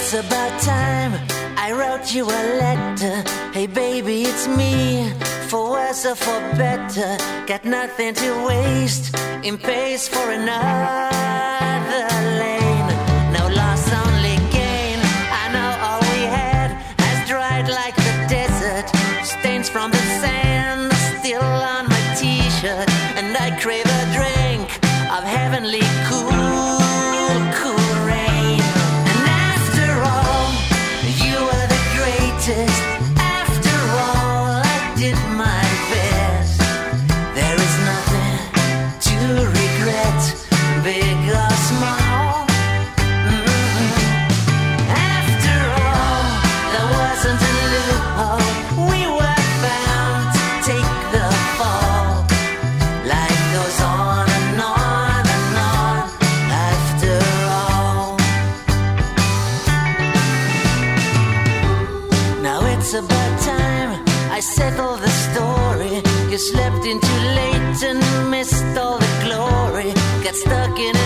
It's about time I wrote you a letter. Hey, baby, it's me. For worse or for better, got nothing to waste in pace for another lane. No loss, only gain. I know all we had has dried like the desert. Stains from the sand still on my t shirt. And I crave a drink of heavenly. Slept in too late and missed all the glory. Got stuck in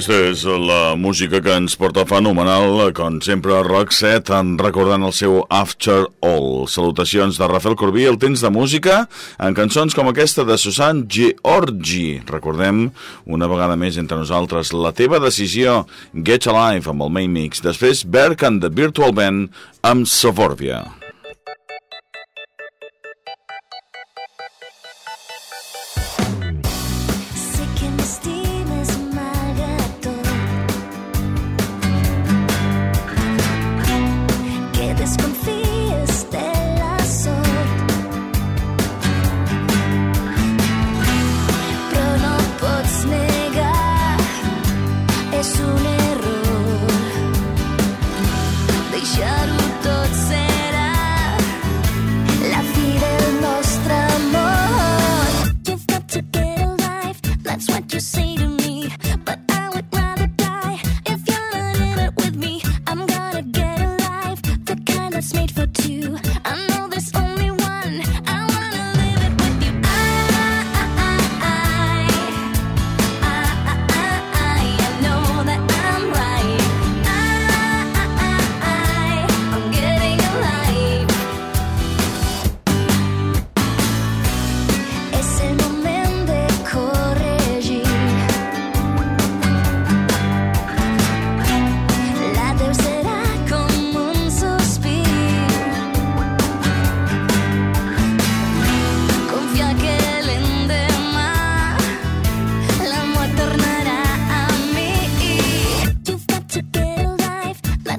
Aquesta és la música que ens porta fenomenal, com sempre, Rock Set, recordant el seu After All. Salutacions de Rafael Corbí, el temps de música, en cançons com aquesta de Susan Georgi. Recordem, una vegada més entre nosaltres, la teva decisió, Get Alive, amb el Main Mix. Després, Berk and the Virtual Band, amb Soforvia.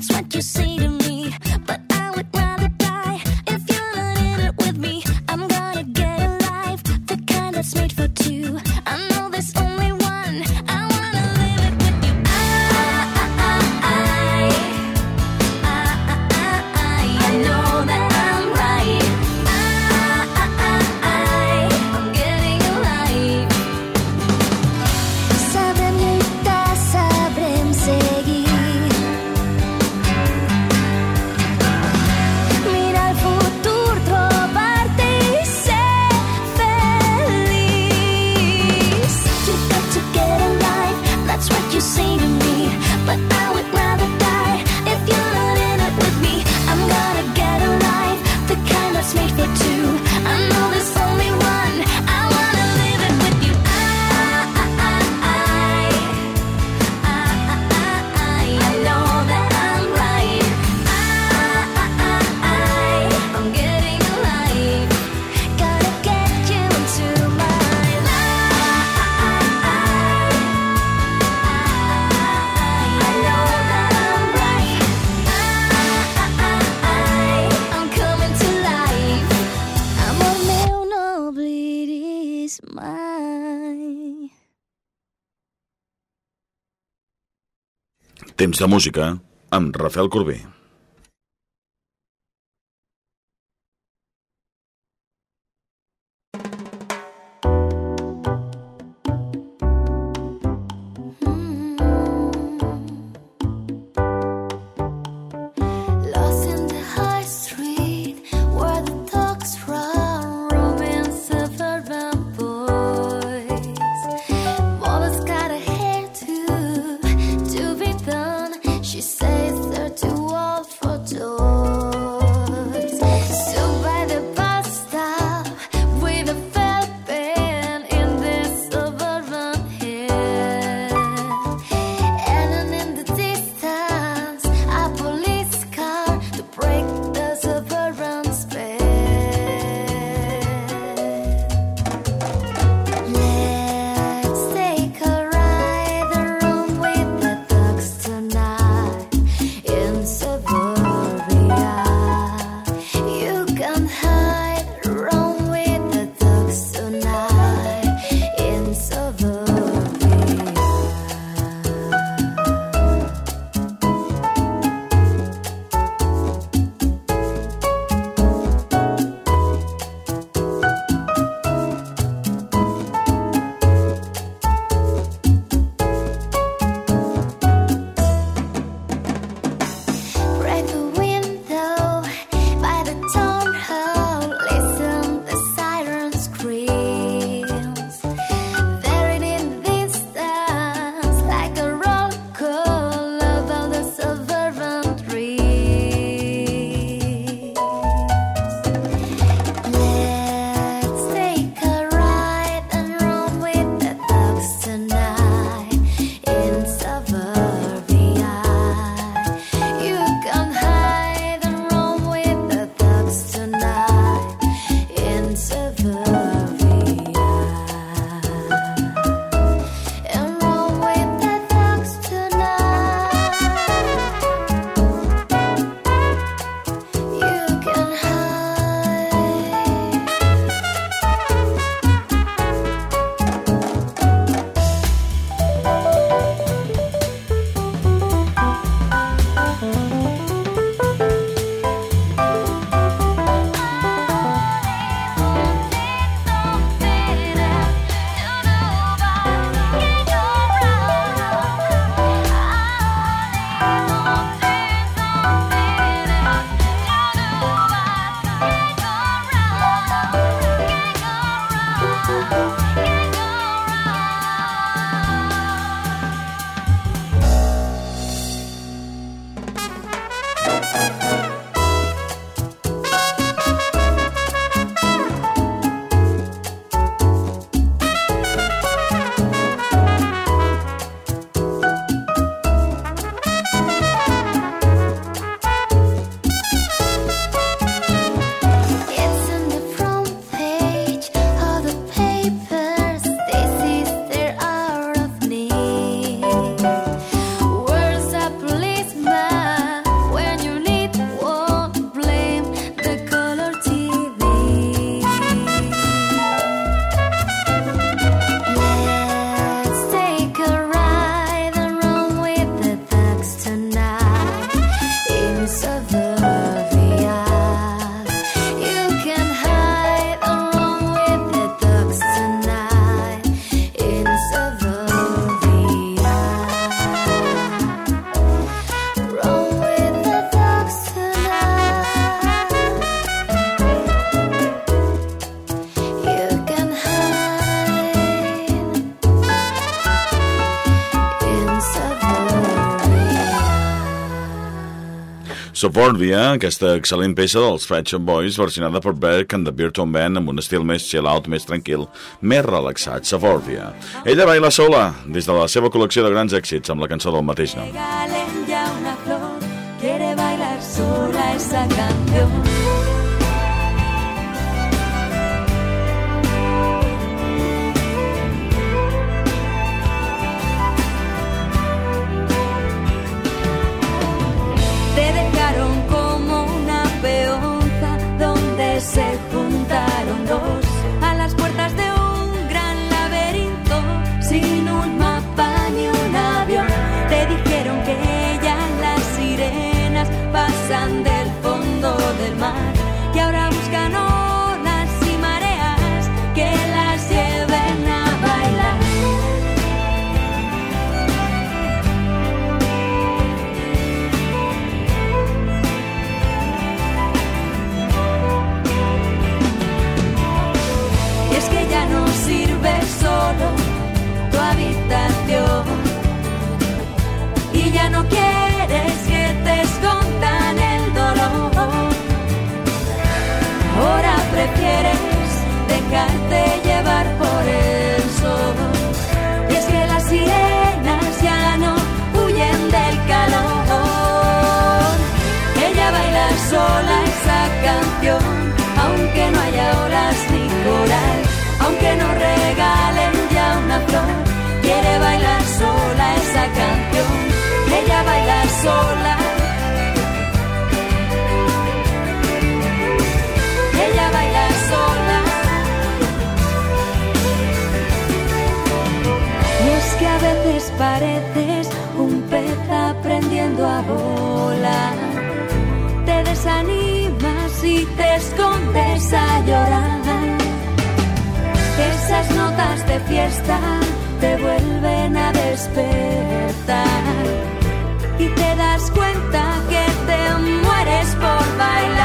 That's what you see. Temps de música amb Rafael Corbí. They say they're too old Suburbia, eh? aquesta excel·lent peça dels Fred Shop Boys versionada per Berg and the Burton Band amb un estil més chill-out, més tranquil, més relaxat, Suburbia. Eh? Ella baila sola des de la seva col·lecció de grans èxits amb la cançó del mateix nom. Regalen ya una flor, quiere bailar sola esa canción. sola. Ella baila sola. Y es que a veces pareces un pez aprendiendo a volar. Te desanimas y te escondes a llorar. Esas notas de fiesta te vuelven a despertar y te das cuenta que te mueres por bailar.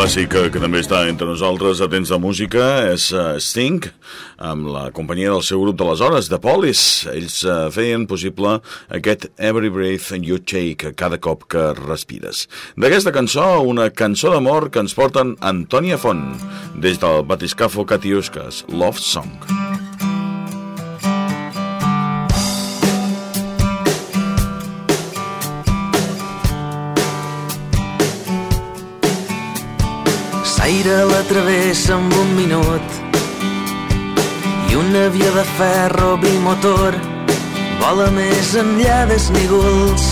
Clàssic eh, que també està entre nosaltres a temps de música és uh, Sting, amb la companyia del seu grup d'aleshores, The Police. Ells uh, feien possible aquest Every Breath You Take, cada cop que respires. D'aquesta cançó, una cançó d'amor que ens porten Antònia Font, des del Batiscafo Catiuscas, Love Song. S'aire la travessa amb un minut i un avió de ferro bimotor vola més enllà dels nígols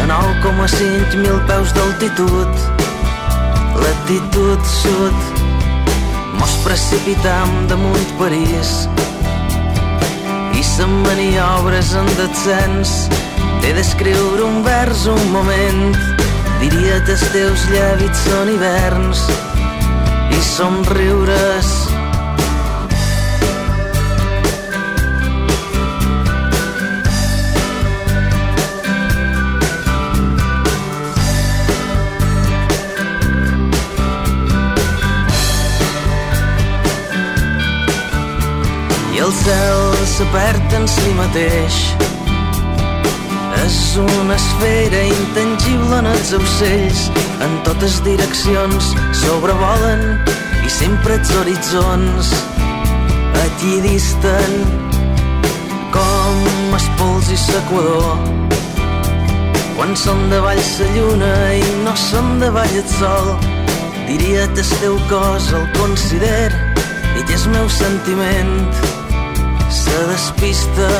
a 9,5 mil peus d'altitud. Latitud sud mos precipitam damunt París i se'n maniobres en descens. T'he d'escriure un vers un moment diria que els teus llàbits són hiverns somriures. I el cel se perd en si mateix. És una esfera intangible en els ocells, en totes direccions sobrevolen i sempre els horitzons. Allí disten com es pols i l'equador. Quan són davall la lluna i no són davall el sol, diria que el teu cos el consider i que és meu sentiment. Se despista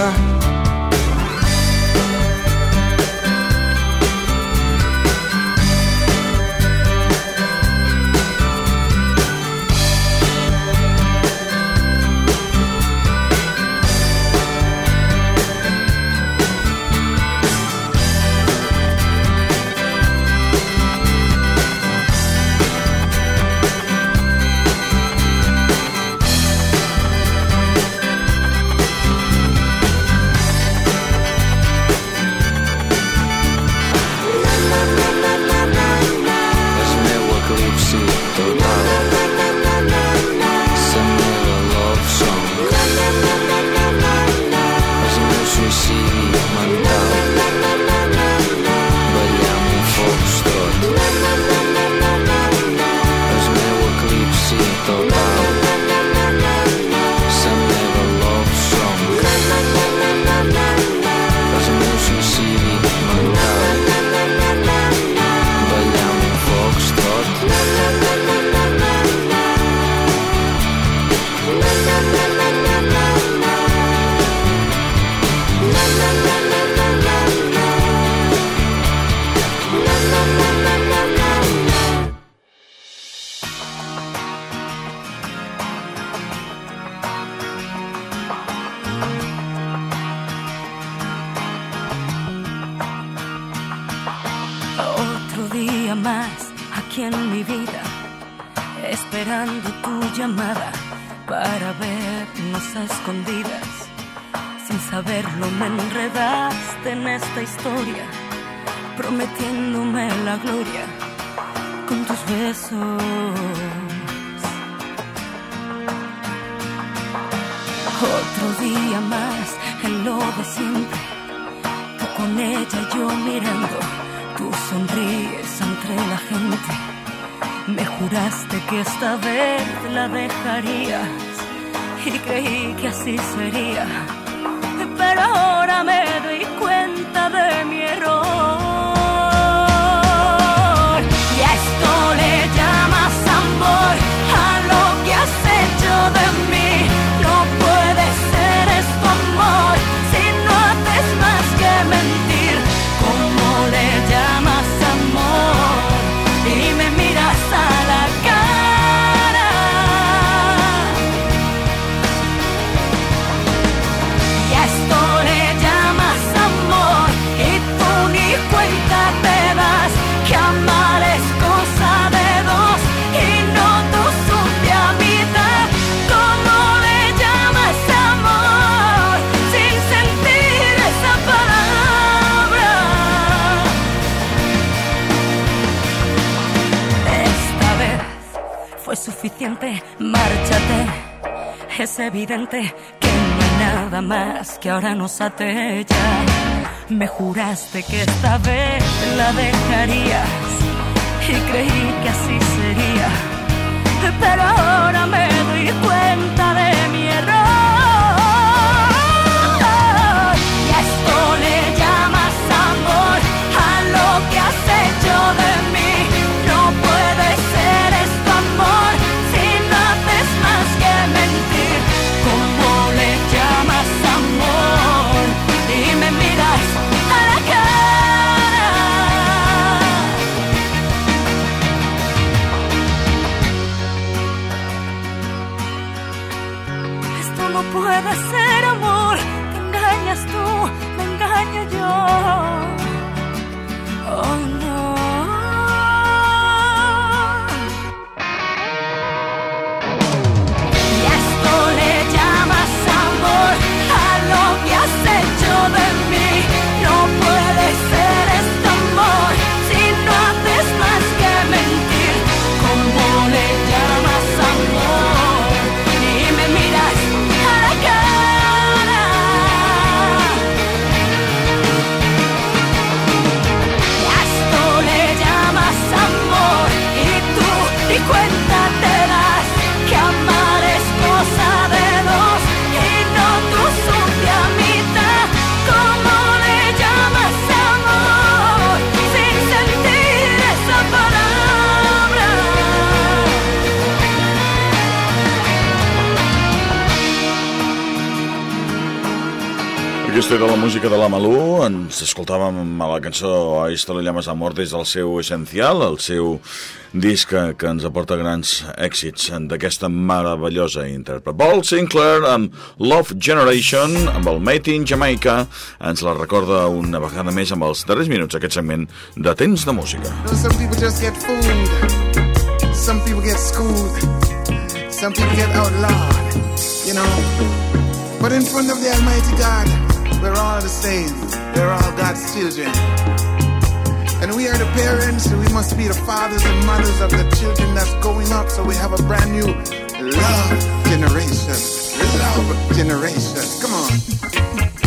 que así sería. Pero ahora me márchate. Es evidente que no hay nada más que ahora nos ate ya. Me juraste que esta vez la dejarías y creí que así sería. Pero ahora me puede ser amor. Te engañas tú, me engaño yo. Oh no. Música de la Malú, ens escoltàvem a la cançó Esto le llamas amor des del seu essencial, el seu disc que, que ens aporta grans èxits d'aquesta meravellosa intèrpret. Paul Sinclair amb Love Generation, amb el Made in Jamaica, ens la recorda una vegada més amb els darrers minuts aquest segment de Temps de Música. some people just get fooled. Some people get schooled. Some people get outlawed. You know. But in front of the Almighty God, we're all the same. We're all God's children. And we are the parents, and we must be the fathers and mothers of the children that's going up. So we have a brand new love generation. Love generation. Come on.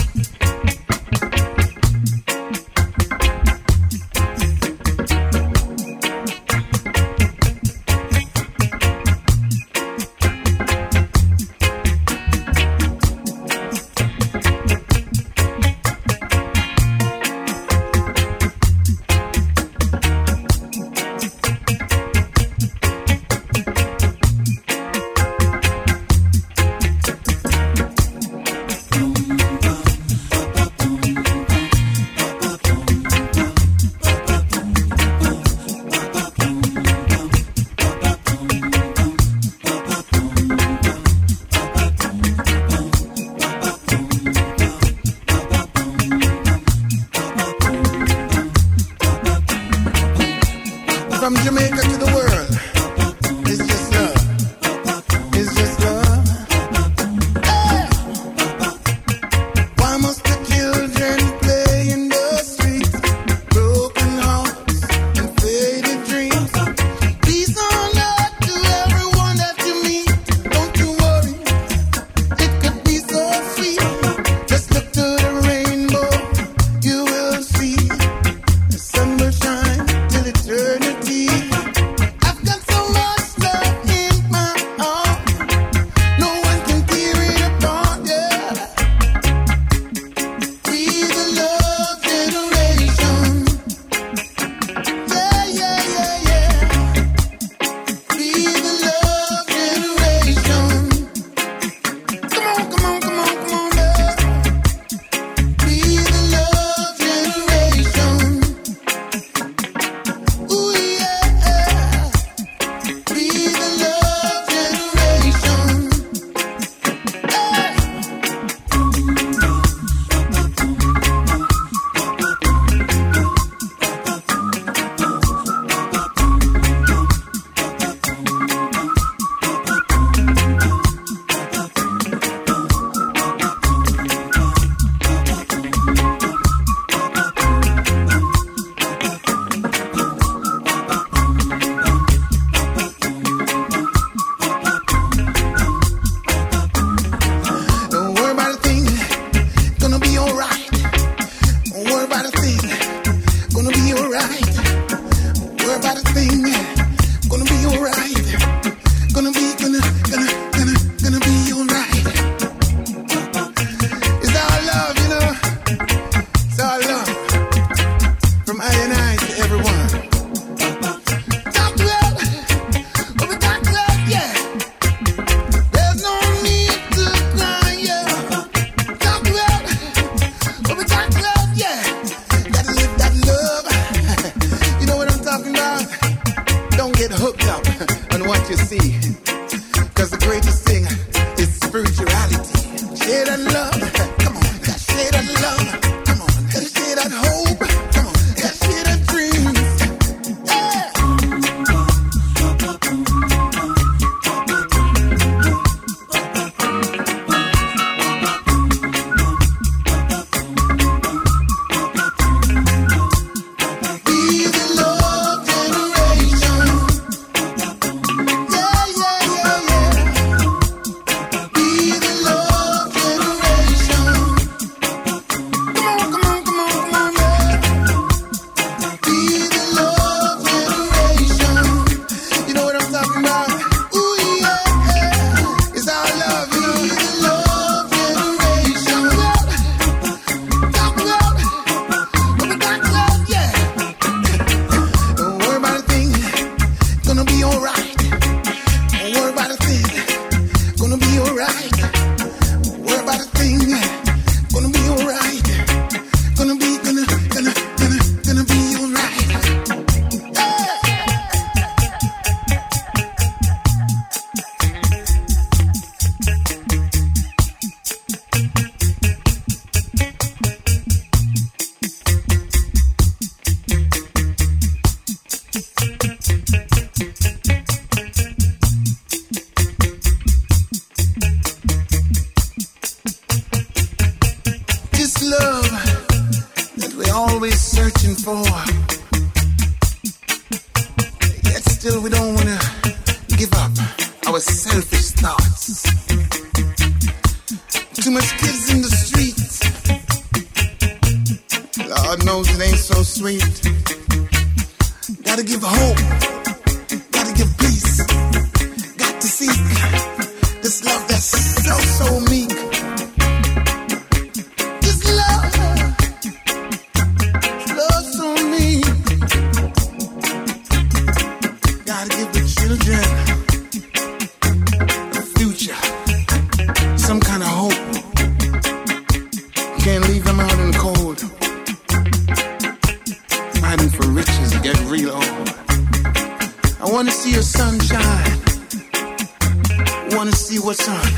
son.